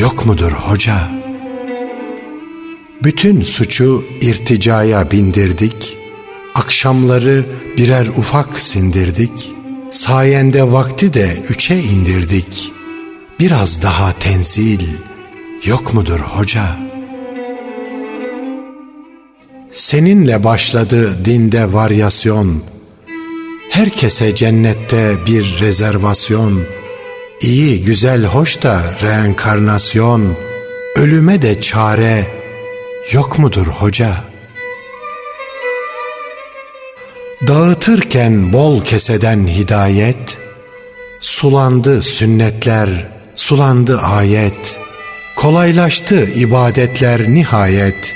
yok mudur hoca? Bütün suçu irticaya bindirdik, akşamları birer ufak sindirdik, sayende vakti de üçe indirdik. Biraz daha tenzil yok mudur hoca? Seninle başladı dinde varyasyon, herkese cennette bir rezervasyon.'' İyi, güzel, hoş da reenkarnasyon, ölüme de çare yok mudur hoca? Dağıtırken bol keseden hidayet, sulandı sünnetler, sulandı ayet, kolaylaştı ibadetler nihayet,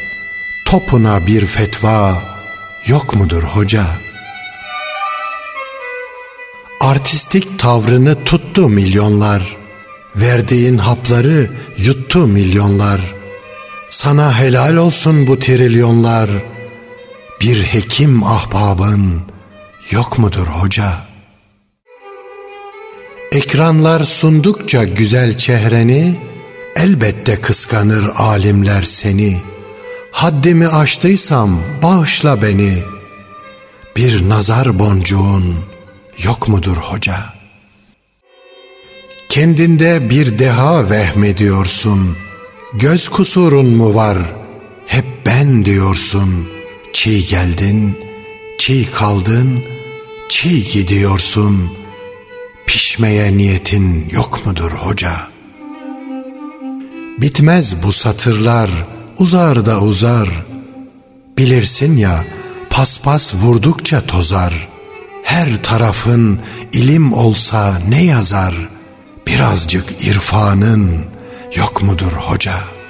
topuna bir fetva yok mudur hoca?'' Artistik tavrını tuttu milyonlar. Verdiğin hapları yuttu milyonlar. Sana helal olsun bu trilyonlar. Bir hekim ahbabın yok mudur hoca? Ekranlar sundukça güzel çehreni, elbette kıskanır alimler seni. Haddimi aştıysam bağışla beni. Bir nazar boncuğun yok mudur hoca? Kendinde bir deha vehmediyorsun. Göz kusurun mu var? Hep ben diyorsun. Çiğ geldin, çiğ kaldın, çiğ gidiyorsun. Pişmeye niyetin yok mudur hoca? Bitmez bu satırlar, uzar da uzar. Bilirsin ya, paspas vurdukça tozar.'' Her tarafın ilim olsa ne yazar? Birazcık irfanın yok mudur hoca?''